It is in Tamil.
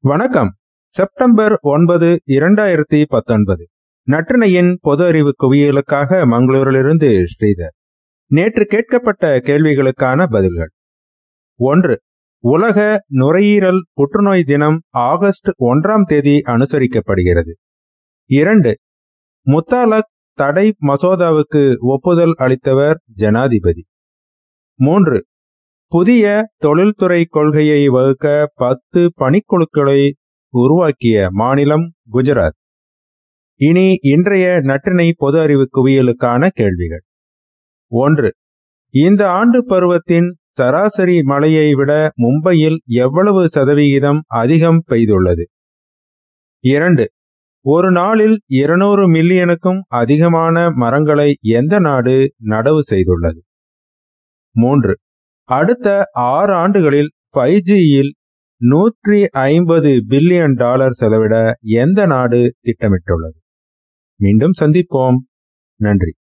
வணக்கம். செப்டம்பர் ஒன்பது இரண்டாயிரத்தி பத்தொன்பது. நற்றினையின் பொது அறிவு குவியலுக்காக மங்களூரிலிருந்து ஸ்ரீதர். நேற்று கேட்கப்பட்ட கேள்விகளுக்கான பதில்கள். ஒன்று உலக நுரையீரல் புற்றுநோய் தினம் ஆகஸ்ட் ஒன்றாம் தேதி அனுசரிக்கப்படுகிறது. இரண்டு முத்தாலக் தடை மசோதாவுக்கு ஒப்புதல் அளித்தவர் ஜனாதிபதி. மூன்று புதிய தொழில்துறை கொள்கையை வகுக்க பத்து பணிக்குழுக்களை உருவாக்கிய மாநிலம் குஜராத். இனி இன்றைய நற்றினை பொது அறிவு குவியலுக்கான கேள்விகள். ஒன்று இந்த ஆண்டு பருவத்தின் சராசரி மழையை விட மும்பையில் எவ்வளவு சதவிகிதம் அதிகம் பெய்துள்ளது? இரண்டு ஒரு நாளில் இருநூறு மில்லியனுக்கும் அதிகமான மரங்களை எந்த நாடு நடவு செய்துள்ளது? மூன்று அடுத்த ஆறு ஆண்டுகளில் ஃபைவ் ஜியில் நூற்றி ஐம்பது பில்லியன் டாலர் செலவிட எந்த நாடு திட்டமிட்டுள்ளது? மீண்டும் சந்திப்போம். நன்றி.